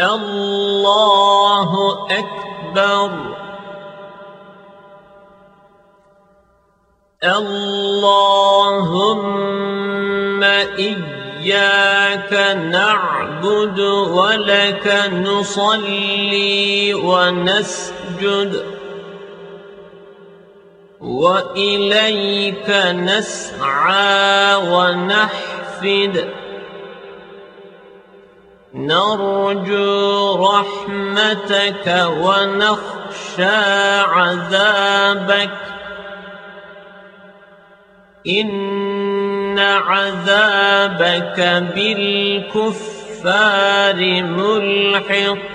الله أكبر. اللهم إياك نعبد ولك نصلي ونسجد وإليك نسعى ونحفد. نرجو رحمتك ونخشى عذابك. إن عذابك بالكفار ملحق.